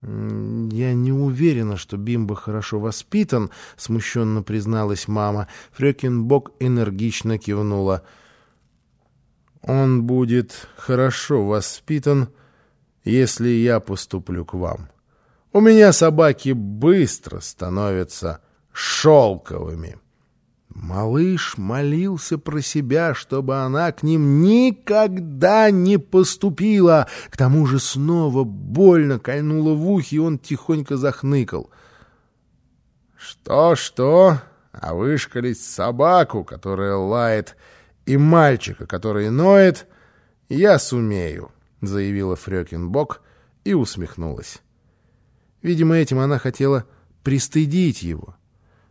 «Я не уверена, что Бимба хорошо воспитан», — смущенно призналась мама. Фрёкинбок энергично кивнула. «Он будет хорошо воспитан, если я поступлю к вам. У меня собаки быстро становятся шелковыми». Малыш молился про себя, чтобы она к ним никогда не поступила. К тому же снова больно кольнуло в ухе, и он тихонько захныкал. «Что-что? А вышкалить собаку, которая лает, и мальчика, который ноет, я сумею», — заявила Фрёкинбок и усмехнулась. Видимо, этим она хотела пристыдить его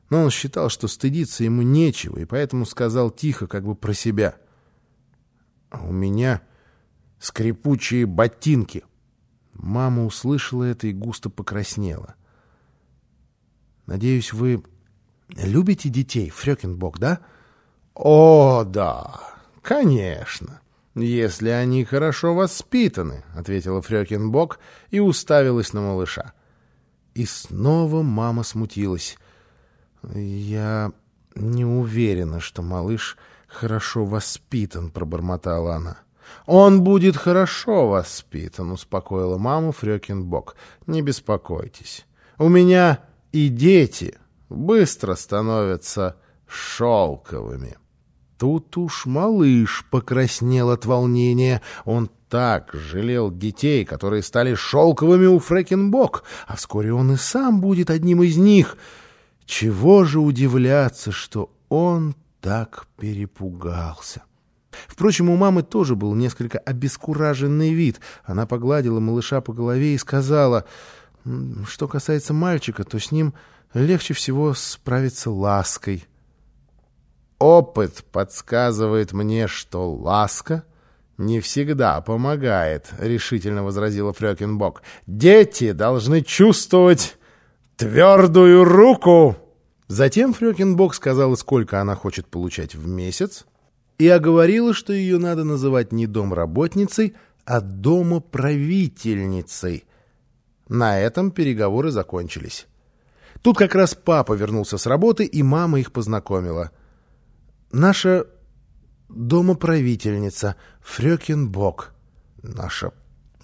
но он считал, что стыдиться ему нечего, и поэтому сказал тихо, как бы про себя. «А у меня скрипучие ботинки». Мама услышала это и густо покраснела. «Надеюсь, вы любите детей, Фрёкинбок, да?» «О, да, конечно, если они хорошо воспитаны», — ответила Фрёкинбок и уставилась на малыша. И снова мама смутилась. «Я не уверена, что малыш хорошо воспитан», — пробормотала она. «Он будет хорошо воспитан», — успокоила маму Фрёкинбок. «Не беспокойтесь. У меня и дети быстро становятся шелковыми». Тут уж малыш покраснел от волнения. Он так жалел детей, которые стали шелковыми у Фрекенбок, а вскоре он и сам будет одним из них — чего же удивляться, что он так перепугался? Впрочем, у мамы тоже был несколько обескураженный вид. Она погладила малыша по голове и сказала, что касается мальчика, то с ним легче всего справиться лаской. «Опыт подсказывает мне, что ласка не всегда помогает», — решительно возразила Фрёкинбок. «Дети должны чувствовать твердую руку!» Затем Фрёкинбок сказала, сколько она хочет получать в месяц, и оговорила, что ее надо называть не домработницей, а домоправительницей. На этом переговоры закончились. Тут как раз папа вернулся с работы, и мама их познакомила. «Наша домоправительница Фрёкинбок. Наша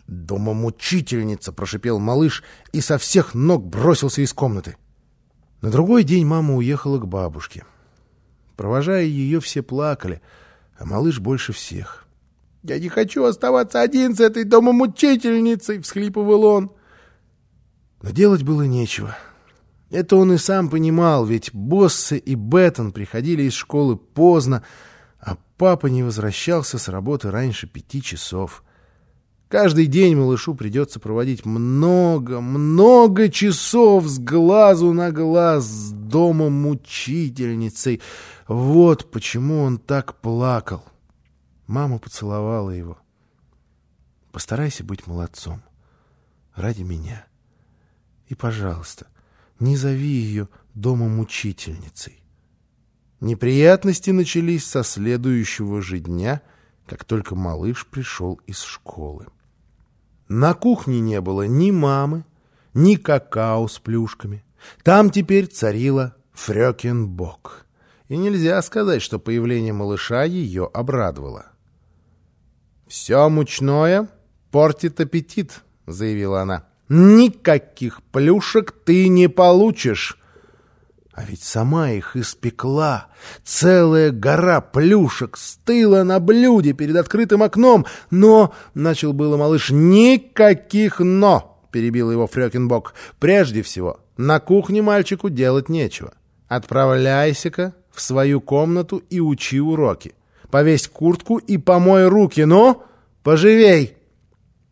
«Домомучительница!» — прошипел малыш и со всех ног бросился из комнаты. На другой день мама уехала к бабушке. Провожая ее, все плакали, а малыш больше всех. «Я не хочу оставаться один с этой домомучительницей!» — всхлипывал он. Но делать было нечего. Это он и сам понимал, ведь Боссы и Беттон приходили из школы поздно, а папа не возвращался с работы раньше пяти часов — Каждый день малышу придется проводить много, много часов с глазу на глаз с домом мучительницей. Вот почему он так плакал. Мама поцеловала его. Постарайся быть молодцом. Ради меня. И, пожалуйста, не зови ее домом мучительницей. Неприятности начались со следующего же дня, как только малыш пришел из школы. На кухне не было ни мамы, ни какао с плюшками. Там теперь царила Фрёкинбок. И нельзя сказать, что появление малыша ее обрадовало. «Все мучное портит аппетит», — заявила она. «Никаких плюшек ты не получишь». А ведь сама их испекла. Целая гора плюшек стыла на блюде перед открытым окном. Но, — начал было малыш, — никаких «но», — перебил его Фрёкинбок. Прежде всего, на кухне мальчику делать нечего. Отправляйся-ка в свою комнату и учи уроки. Повесь куртку и помой руки, но поживей.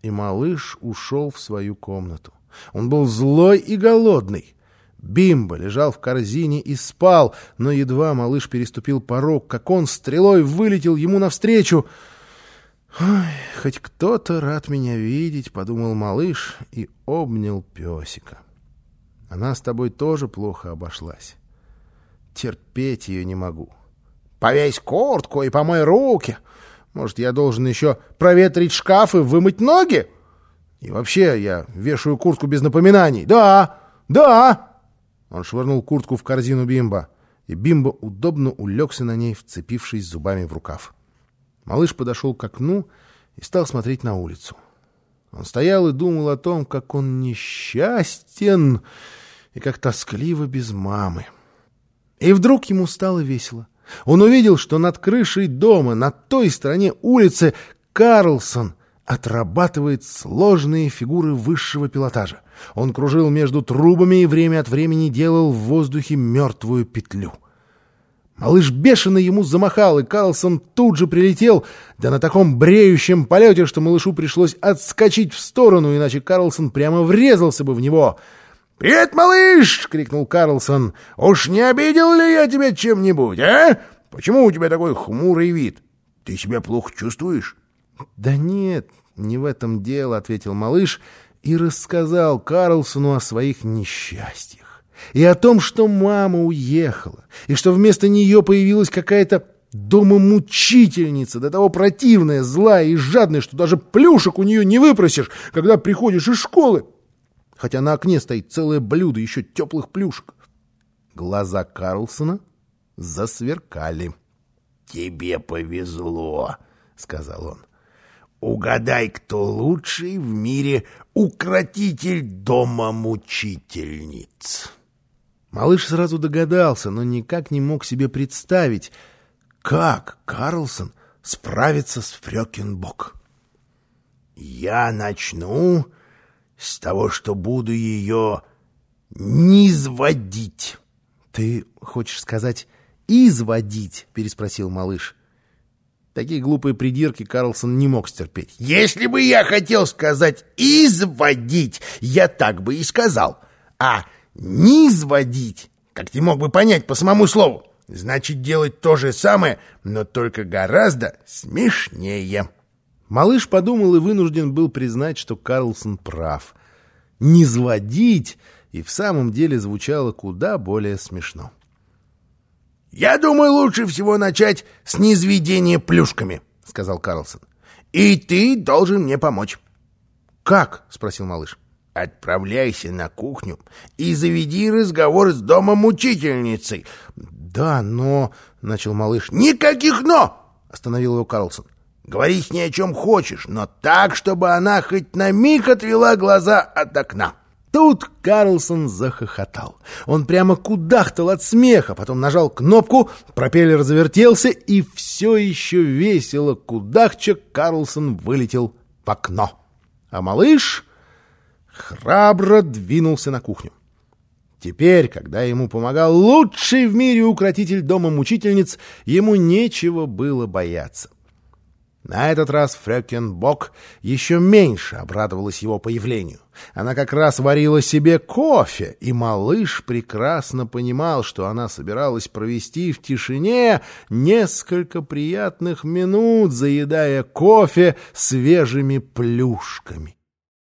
И малыш ушел в свою комнату. Он был злой и голодный. Бимба лежал в корзине и спал, но едва малыш переступил порог, как он стрелой вылетел ему навстречу. «Ой, хоть кто-то рад меня видеть», — подумал малыш и обнял песика. «Она с тобой тоже плохо обошлась. Терпеть ее не могу. Повесь куртку и помой руки. Может, я должен еще проветрить шкаф и вымыть ноги?» И вообще, я вешаю куртку без напоминаний. Да, да!» Он швырнул куртку в корзину Бимба, и Бимба удобно улегся на ней, вцепившись зубами в рукав. Малыш подошел к окну и стал смотреть на улицу. Он стоял и думал о том, как он несчастен и как тоскливо без мамы. И вдруг ему стало весело. Он увидел, что над крышей дома, на той стороне улицы, Карлсон отрабатывает сложные фигуры высшего пилотажа. Он кружил между трубами и время от времени делал в воздухе мертвую петлю. Малыш бешено ему замахал, и Карлсон тут же прилетел, да на таком бреющем полете, что малышу пришлось отскочить в сторону, иначе Карлсон прямо врезался бы в него. «Привет, малыш!» — крикнул Карлсон. «Уж не обидел ли я тебя чем-нибудь, а? Почему у тебя такой хмурый вид? Ты себя плохо чувствуешь?» «Да нет, не в этом дело», — ответил малыш и рассказал Карлсону о своих несчастьях и о том, что мама уехала, и что вместо нее появилась какая-то домомучительница, до того противная, злая и жадная, что даже плюшек у нее не выпросишь, когда приходишь из школы. Хотя на окне стоит целое блюдо еще теплых плюшек. Глаза Карлсона засверкали. «Тебе повезло», — сказал он. «Угадай, кто лучший в мире укротитель дома мучительниц». Малыш сразу догадался, но никак не мог себе представить, как Карлсон справится с Фрёкинбок. «Я начну с того, что буду ее низводить». «Ты хочешь сказать «изводить»?» — переспросил малыш. Такие глупые придирки Карлсон не мог стерпеть. «Если бы я хотел сказать «изводить», я так бы и сказал. А низ водить, как ты мог бы понять по самому слову, значит делать то же самое, но только гораздо смешнее. Малыш подумал и вынужден был признать, что Карлсон прав. Низводить и в самом деле звучало куда более смешно. «Я думаю, лучше всего начать с низведения плюшками», — сказал Карлсон. «И ты должен мне помочь». «Как?» — спросил малыш. Отправляйся на кухню и заведи разговор с домом учительницей. Да, но... — начал малыш. Никаких «но!» — остановил его Карлсон. Говори с ней о чем хочешь, но так, чтобы она хоть на миг отвела глаза от окна. Тут Карлсон захохотал. Он прямо кудахтал от смеха, потом нажал кнопку, пропеллер завертелся, и все еще весело кудахча Карлсон вылетел в окно. А малыш храбро двинулся на кухню. Теперь, когда ему помогал лучший в мире укротитель дома мучительниц, ему нечего было бояться. На этот раз Фрёкенбок еще меньше обрадовалась его появлению. Она как раз варила себе кофе, и малыш прекрасно понимал, что она собиралась провести в тишине несколько приятных минут, заедая кофе свежими плюшками.